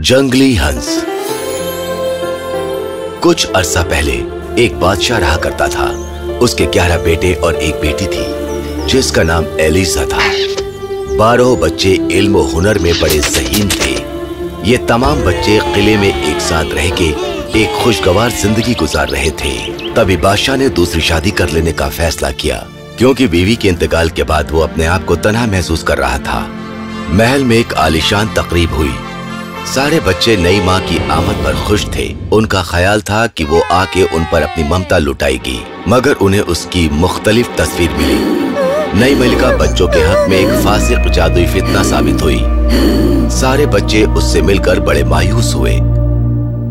जंगली हंस। कुछ अरसा पहले एक बादशाह रहा करता था। उसके ग्यारह बेटे और एक बेटी थी, जिसका नाम एलिसा था। बारह बच्चे इल्म और हुनर में बड़े जहीन थे। ये तमाम बच्चे किले में एक साथ रह के एक खुशगवार ज़िंदगी गुजार रहे थे। तभी बादशाह ने दूसरी शादी कर लेने का फैसला किया, क्योंकि बीवी के इंतकाल के बाद वो अपने आप को तनहा महसूस कर रहा था। महल में एक आलिशान तकरीब हुई। सारे बच्चे नई माँ की आमद पर खुश थे। उनका ख्याल था कि वो आके उन पर अपनी ममता लुटाएगी मगर उन्हें उसकी मुख्तलिफ़ तस्वीर मिली। नई मलिका बच्चों के हक में एक फासिक जादुई फितना साबित हुई। सारे बच्चे उससे मिलकर बड़े मायूस हुए।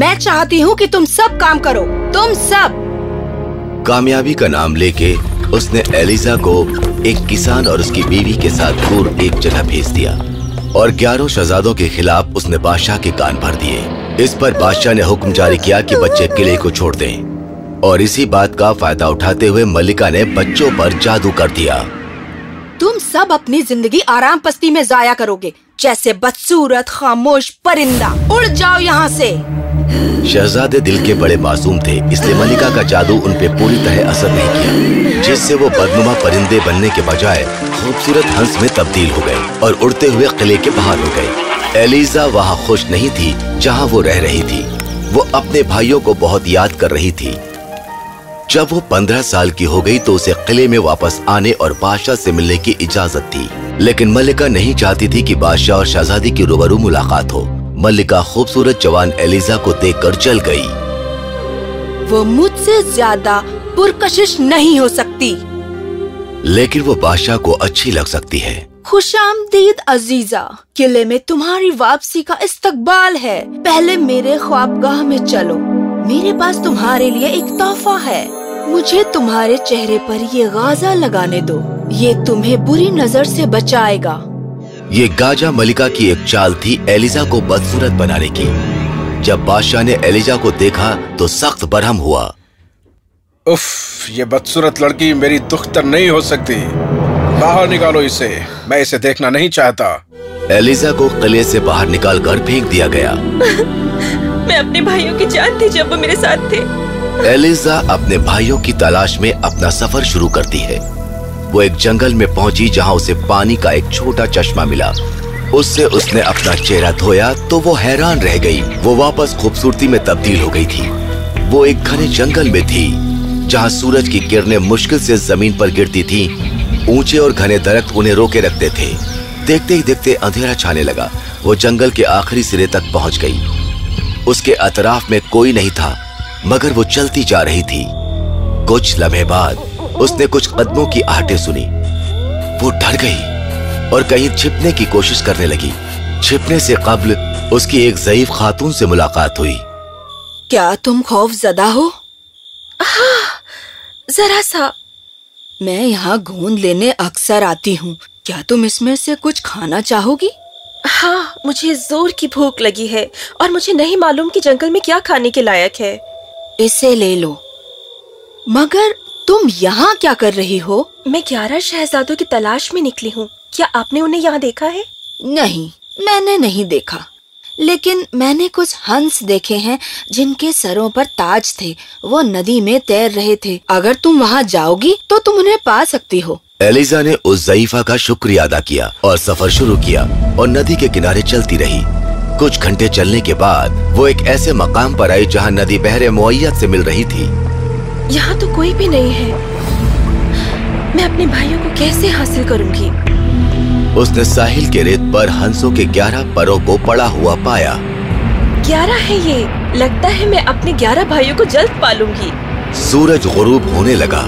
मैं चाहती हूँ कि तुम सब काम करो। तुम सब। कामयाबी का नाम लेके उसने एलिजा को एक किसान और उसकी बीवी के साथ दूर एक जगह भेज दिया। और ग्यारह शहजादों के खिलाफ उसने बादशाह के कान भर दिए। इस पर बादशाह ने हुक्म जारी किया कि बच्चे किले को छोड़ दें। और इसी बात का फ़ायदा उठाते हुए मल्लिका ने बच्चों पर जादू कर दिया। तुम सब अपनी ज़िंदगी आराम पस्ती में जाया करोगे, जैसे बदसूरत, खामोश परिंदा। उड़ जाओ यहाँ से। शहजादे दिल के बड़े मासूम थे, इसलिए मलिका का जादू उन पे पूरी तरह असर नहीं किया, जिससे वो बदनुमा परिंदे बनने के बजाय खूबसूरत हंस में तब्दील हो गए और उड़ते हुए किले के बाहर हो गए। एलिजा वहाँ खुश नहीं थी, जहाँ वो रह रही थी। वो अपने भाइयों को बहुत याद कर रही थी। जब वो पंद्रह साल की हो गई तो उसे किले में वापस आने और बादशाह से मिलने की इजाज़त थी, लेकिन मल्लिका नहीं चाहती थी कि बादशाह और शहजादी की रूबरू मुलाकात हो। मल्लिका खूबसूरत जवान एलिजा को देखकर चल गई। वो मुझसे ज़्यादा पुरकशिश नहीं हो सकती। लेकिन वो बादशाह को अच्छी लग सकती है। खुश आमदीद अजीजा किले में तुम्हारी वापसी का इस्तकबाल है। पहले मेरे ख्वाबगाह में चलो। मेरे पास तुम्हारे लिए एक तोहफा है। मुझे तुम्हारे चेहरे पर ये गाजा लगाने दो। ये तुम्हें बुरी नज़र से बचाएगा। ये गाजा मलिका की एक चाल थी एलिजा को बदसूरत बनाने की। जब बादशाह ने एलिजा को देखा तो सख्त बरहम हुआ। उफ ये बदसूरत लड़की मेरी दुख्तर नहीं हो सकती। बाहर निकालो इसे मैं इसे देखना नहीं चाहता। एलिजा को किले से बाहर निकाल कर फेंक दिया गया। मैं अपने भाइयों की जान थी जब वो मेरे साथ थे। एलिजा अपने भाइयों की तलाश में अपना सफ़र शुरू करती है। वो एक जंगल में पहुँची जहाँ उसे पानी का एक छोटा चश्मा मिला। उससे उसने अपना चेहरा धोया तो वो हैरान रह गई। वो वापस खूबसूरती में तब्दील हो गई थी। वो एक घने जंगल में थी, जहाँ सूरज की किरणें मुश्किल से ज़मीन पर गिरती थी। ऊँचे और घने दरख्त उन्हें रोके रखते थे। देखते ही देखते अंधेरा छाने लगा। वो जंगल के आखिरी सिरे तक पहुँच गई। उसके अतराफ में कोई नहीं था, मगर वो चलती जा रही थी। कुछ लम्हे बाद उसने कुछ कदमों की आहटें सुनी। वो डर गई और कहीं छिपने की कोशिश करने लगी। छिपने से कबल उसकी एक जयीफ खातून से मुलाकात हुई। क्या तुम खौफ जदा हो? हाँ, जरा सा। मैं यहाँ गोंद लेने अक्सर आती हूँ। क्या तुम इसमें से कुछ खाना चाहोगी? हाँ मुझे ज़ोर की भूख लगी है और मुझे नहीं मालूम कि जंगल में क्या खाने के लायक है। इसे ले लो। मगर तुम यहाँ क्या कर रही हो? मैं ग्यारह शहजादों की तलाश में निकली हूँ। क्या आपने उन्हें यहाँ देखा है? नहीं मैंने नहीं देखा। लेकिन मैंने कुछ हंस देखे हैं जिनके सरों पर ताज थे। वो नदी में तैर रहे थे। अगर तुम वहाँ जाओगी तो तुम उन्हें पा सकती हो। एलिजा ने उस जईफा का शुक्रिया अदा किया और सफ़र शुरू किया और नदी के किनारे चलती रही। कुछ घंटे चलने के बाद वो एक ऐसे मकाम पर आई जहाँ नदी बहरे मुयत से मिल रही थी। यहाँ तो कोई भी नहीं है। मैं अपने भाइयों को कैसे हासिल करूँगी? उसने साहिल के रेत पर हंसों के ग्यारह परों को पड़ा हुआ पाया। ग्यारह है ये। लगता है मैं अपने ग्यारह भाइयों को जल्द पालूँगी। सूरज गुरूब होने लगा।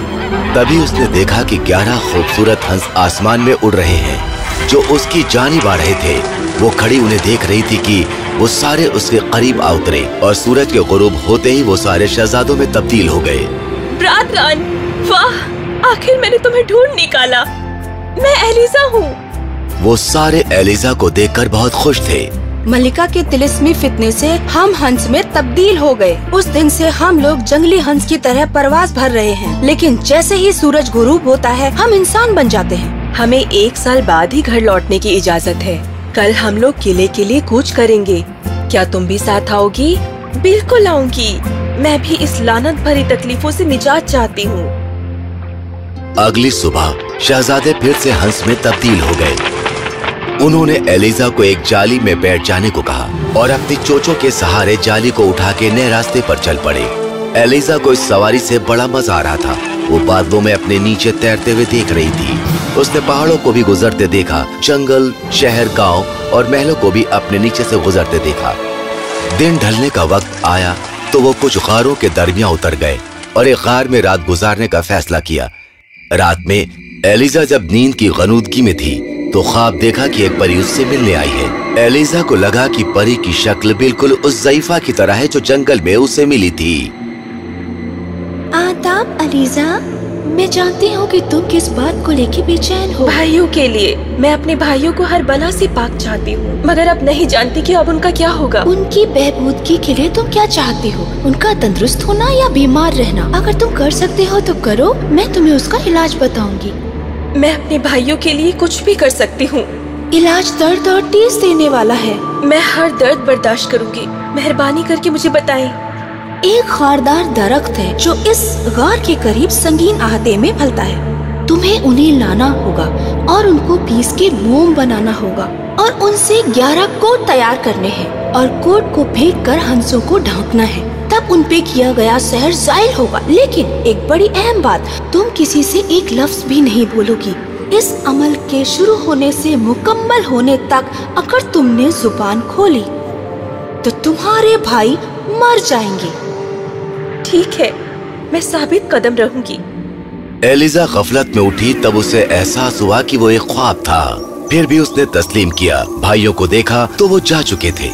तभी उसने देखा कि ग्यारह खूबसूरत हंस आसमान में उड़ रहे हैं। जो उसकी जानिब आ रहे थे वो खड़ी उन्हें देख रही थी कि वो सारे उसके करीब आ उतरे और सूरज के गुरूब होते ही वो सारे शहजादों में तब्दील हो गए। ब्रादरान वाह आखिर मैंने तुम्हें ढूंढ निकाला। मैं एलिजा हूँ। वो सारे एलिजा को देखकर बहुत खुश थे। मलिका के तिलिस्मी फितने से हम हंस में तब्दील हो गए। उस दिन से हम लोग जंगली हंस की तरह परवास भर रहे हैं। लेकिन जैसे ही सूरज गुरूब होता है हम इंसान बन जाते हैं। हमें एक साल बाद ही घर लौटने की इजाज़त है। कल हम लोग किले के लिए कूच करेंगे। क्या तुम भी साथ आओगी? बिल्कुल आऊँगी। मैं भी इस लानत भरी तकलीफों से निजात चाहती हूँ। अगली सुबह, शहजादे फिर से हंस में तब्दील हो गए। उन्होंने एलिजा को एक जाली में बैठ जाने को कहा और अपनी चोचों के सहारे जाली को उठा के नए रास्ते पर चल पड़े। एलिजा को इस सवारी से बड़ा मज़ा आ रहा था। वो बादलों में अपने नीचे तैरते हुए देख रही थी। उसने पहाड़ों को भी गुजरते देखा, जंगल, शहर, गाँव और महलों को भी अपने नीचे से गुजरते देखा। दिन ढलने का वक्त आया तो वो कुछ गारों के दरमिया उतर गए और एक गार में रात गुजारने का फैसला किया। रात में एलिजा जब नींद की गनूदगी में थी तो ख्वाब देखा कि एक परी उससे मिलने आई है। एलिजा को लगा कि परी की शक्ल बिल्कुल उस जईफा की तरह है जो जंगल में उसे मिली थी। आदाब, अलीजा। मैं जानती हूँ कि तुम किस बात को लेके बेचैन हो। भाइयों के लिए मैं अपने भाइयों को हर बला से पाक चाहती हूँ मगर अब नहीं जानती कि अब उनका क्या होगा। उनकी बहबूदगी के लिए तुम क्या चाहती हो? उनका तंदुरुस्त होना या बीमार रहना? अगर तुम कर सकते हो तो करो मैं तुम्हें उसका इलाज बताऊँगी। मैं अपने भाइयों के लिए कुछ भी कर सकती हूँ। इलाज दर्द और टीस देने वाला है। मैं हर दर्द बर्दाश्त करूँगी। मेहरबानी करके मुझे बताएँ। एक खारदार दरख्त है जो इस गार के करीब संगीन आहते में फलता है। तुम्हें उन्हें लाना होगा और उनको पीस के मोम बनाना होगा और उनसे ग्यारह कोट तैयार करने हैं और कोट को फेंक कर हंसों को ढांकना है। तब उन पे किया गया शहर जायल होगा। लेकिन एक बड़ी अहम बात, तुम किसी से एक लफ्ज भी नहीं बोलोगी। इस अमल के शुरू होने से मुकम्मल होने तक अगर तुमने ज़ुबान खोली तो तुम्हारे भाई मर जाएँगे। ठीक है मैं साबित कदम रहूँगी एलिजा गफलत में उठी तब उसे एहसास हुआ कि वो एक ख्वाब था। फिर भी उसने तस्लीम किया। भाइयों को देखा तो वो जा चुके थे।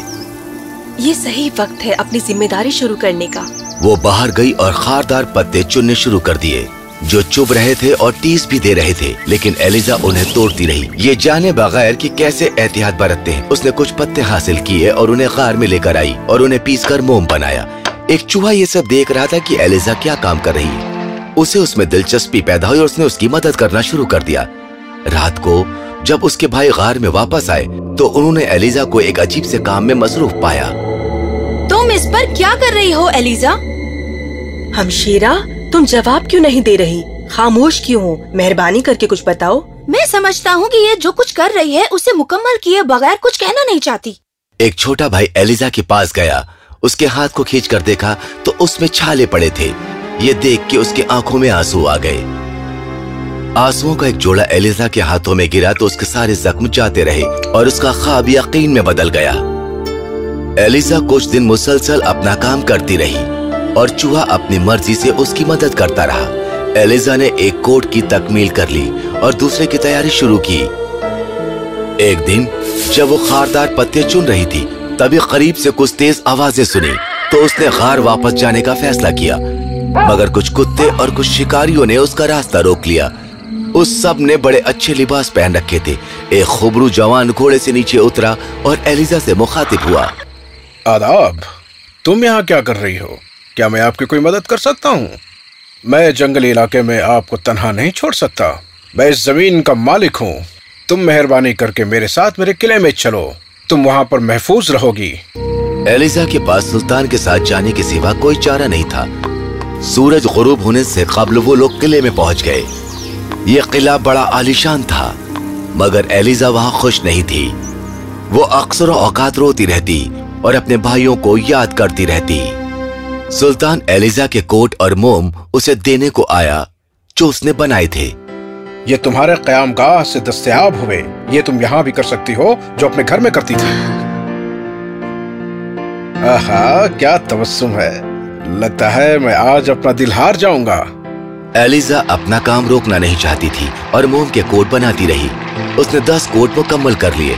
ये सही वक्त है अपनी ज़िम्मेदारी शुरू करने का। वो बाहर गई और खारदार पत्ते चुनने शुरू कर दिए जो चुभ रहे थे और टीस भी दे रहे थे। लेकिन एलिजा उन्हें तोड़ती रही। ये जाने बगैर कि कैसे एहतियात बरतते हैं। उसने कुछ पत्ते हासिल किए और उन्हें कार में लेकर आई और उन्हें पीस कर मोम बनाया। एक चूहा ये सब देख रहा था कि एलिजा क्या काम कर रही। है उसे उसमें दिलचस्पी पैदा हुई और उसने उसकी मदद करना शुरू कर दिया। रात को जब उसके भाई गार में वापस आए तो उन्होंने एलिजा को एक अजीब से काम में मसरूफ पाया। तुम इस पर क्या कर रही हो एलिजा? हमशीरा तुम जवाब क्यों नहीं दे रही? खामोश क्यों हो? मेहरबानी करके कुछ बताओ। मैं समझता हूँ कि ये जो कुछ कर रही है उसे मुकम्मल किए बगैर कुछ कहना नहीं चाहती। एक छोटा भाई एलिजा के पास गया। उसके हाथ को खींच कर देखा तो उसमें छाले पड़े थे। ये देख के उसके आँखों में आँसू आ गए। आंसुओं का एक जोड़ा एलिजा के हाथों में गिरा तो उसके सारे जख्म जाते रहे और उसका ख्वाब यकीन में बदल गया। एलिजा कुछ दिन मुसलसल अपना काम करती रही और चूहा अपनी मर्ज़ी से उसकी मदद करता रहा। एलिजा ने एक कोट की तकमील कर ली और दूसरे की तैयारी शुरू की। एक दिन जब वो खारदार पत्ते चुन रही थी तभी करीब से कुछ तेज आवाज़ें सुनी तो उसने गार वापस जाने का फैसला किया। मगर कुछ कुत्ते और कुछ शिकारियों ने उसका रास्ता रोक लिया। उस सबने बड़े अच्छे लिबास पहन रखे थे। एक खुबरू जवान घोड़े से नीचे उतरा और एलिजा से मुखातिब हुआ। आदाब, तुम यहाँ क्या कर रही हो? क्या मैं आपकी कोई मदद कर सकता हूँ? मैं जंगली इलाके में आपको तनहा नहीं छोड़ सकता। मैं इस ज़मीन का मालिक हूँ। तुम मेहरबानी करके मेरे साथ मेरे किले में चलो। तुम वहाँ पर महफूज रहोगी। एलिजा के पास सुल्तान के साथ जाने के सिवा कोई चारा नहीं था। सूरज गुरूब होने से कबल वो लोग किले में पहुँच गए। ये किला बड़ा आलिशान था, मगर एलिजा वहाँ खुश नहीं थी। वो अक्सर औकात रोती रहती और अपने भाइयों को याद करती रहती। सुल्तान एलिजा के कोट और मोम उसे देने को आया, जो उसने बनाए थे। ये तुम्हारे कयाम गाह से दस्तयाब हुए। ये तुम यहाँ भी कर सकती हो, जो अपने घर में करती थी। आहा, क्या तबस्सुम है। लगता है मैं आज अपना दिल हार जाऊँगा। एलिजा अपना काम रोकना नहीं चाहती थी और मोम के कोट बनाती रही। उसने दस कोट मुकम्मल कर लिए।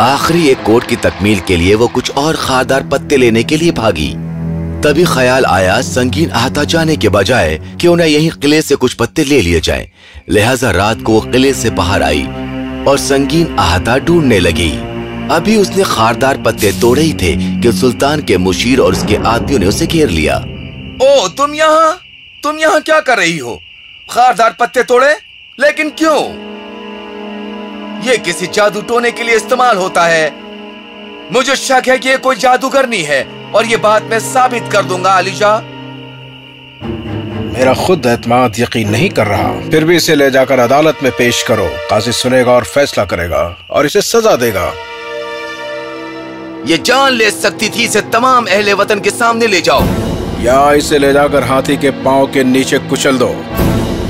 आखिरी एक कोट की तकमील के लिए वो कुछ और खारदार पत्ते लेने के लिए भागी। तभी ख्याल आया संगीन आहता जाने के बजाय कि उन्हें यहीं किले से कुछ पत्ते ले लिए जाएँ। लिहाजा रात को वो किले से बाहर आई और संगीन आहता ढूँढने लगी। अभी उसने खारदार पत्ते तोड़े ही थे कि सुल्तान के मुशीर और उसके आदमियों ने उसे घेर लिया। ओ, तुम यहाँ? तुम यहाँ क्या कर रही हो? खारदार पत्ते तोड़े? लेकिन क्यों? ये किसी जादू टोने के लिए इस्तेमाल होता है। मुझे शक है कि ये कोई जादूगरनी है और ये बात मैं साबित कर दूँगा अलीजा। मेरा खुद एतमाद यकीन नहीं कर रहा। फिर भी इसे ले जाकर अदालत में पेश करो। काजी सुनेगा और फैसला करेगा और इसे सजा देगा। ये जान ले सकती थी इसे तमाम अहले वतन के सामने ले जाओ। या इसे ले जाकर हाथी के पाँव के नीचे कुचल दो।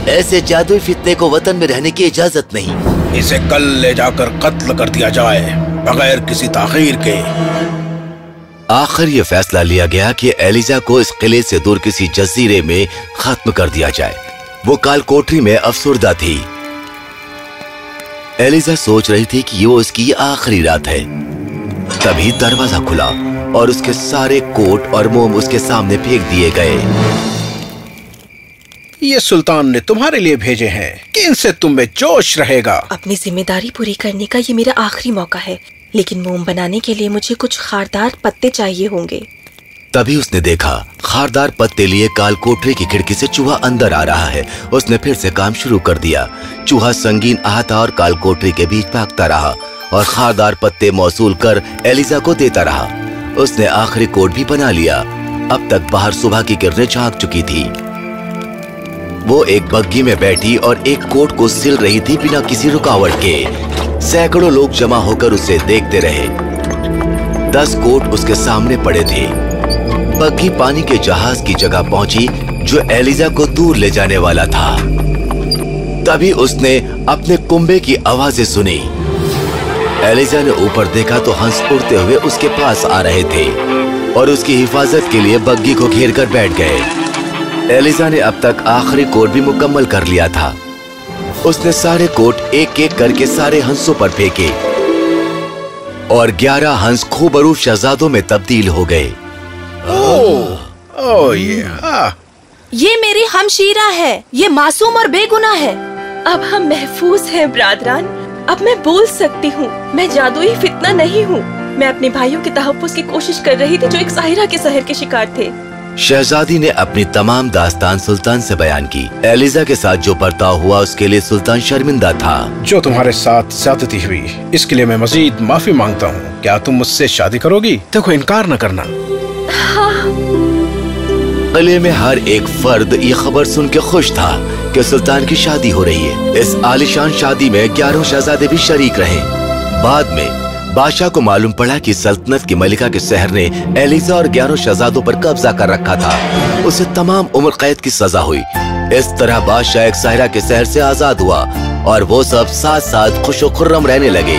ऐसे जादुई फितने को वतन में रहने की इजाज़त नहीं। इसे कल ले जाकर कत्ल कर दिया जाए। बगैर किसी ताखीर के। आखिर ये फैसला लिया गया कि एलिजा को इस किले से दूर किसी जजीरे में खत्म कर दिया जाए। वो काल कोठरी में अफसुर्दा थी। एलिजा सोच रही थी कि वो इसकी आखिरी रात है। तभी दरवाज़ा खुला और उसके सारे कोट और मोम उसके सामने फेंक दिए गए। ये सुल्तान ने तुम्हारे लिए भेजे हैं। इनसे तुम में जोश रहेगा। अपनी ज़िम्मेदारी पूरी करने का ये मेरा आखिरी मौका है लेकिन मोम बनाने के लिए मुझे कुछ खारदार पत्ते चाहिए होंगे। तभी उसने देखा खारदार पत्ते लिए काल कोठरी की खिड़की से चूहा अंदर आ रहा है। उसने फिर से काम शुरू कर दिया। चूहा संगीन आहता और काल कोठरी के बीच भागता रहा और खारदार पत्ते मौसूल कर एलिजा को देता रहा। उसने आखिरी कोट भी बना लिया। अब तक बाहर सुबह की किरणें झाँक चुकी थी। वो एक बग्घी में बैठी और एक कोट को सिल रही थी बिना किसी रुकावट के। सैकड़ों लोग जमा होकर उसे देखते रहे। दस कोट उसके सामने पड़े थे। बग्गी पानी के जहाज़ की जगह पहुँची, जो एलिजा को दूर ले जाने वाला था। तभी उसने अपने कुंबे की आवाज़ें सुनी। एलिजा ने ऊपर देखा तो हंस उड़ते हुए उसके पास आ रहे थे और उसकी हिफाजत के लिए बग्घी को घेर कर बैठ गए। एलिजा ने अब तक आखिरी कोट भी मुकम्मल कर लिया था। उसने सारे कोट एक एक करके सारे हंसों पर फेंके। और ग्यारह हंस खूबरू शहजादों में तब्दील हो गए। ओ ये हाँ। ये मेरी हमशीरा है। ये मासूम और बेगुना है। अब हम महफूज हैं ब्रादरान। अब मैं बोल सकती हूँ मैं जादुई फितना नहीं हूँ। मैं अपने भाइयों के तहफ़ की कोशिश कर रही थी जो एक साहिरा के शहर के शिकार थे। शहजादी ने अपनी तमाम दास्तान सुल्तान से बयान की। एलिजा के साथ जो बर्ताव हुआ उसके लिए सुल्तान शर्मिंदा था। जो तुम्हारे साथ ज्यादती हुई इसके लिए मैं मजीद माफ़ी माँगता हूँ। क्या तुम मुझसे शादी करोगी? देखो इनकार न करना। किले में हर एक फर्द ये खबर सुन के खुश था कि सुल्तान की शादी हो रही है। इस आलिशान शादी में ग्यारह शहजादे भी शरीक रहे। बाद में बादशाह को मालूम पड़ा कि सल्तनत की मलिका के शहर ने एलिजा और ग्यारह शहजादों पर कब्जा कर रखा था। उसे तमाम उम्र कैद की सजा हुई। इस तरह बादशाह एक सहरा के शहर से आज़ाद हुआ और वो सब साथ साथ खुशो खुर्रम रहने लगे।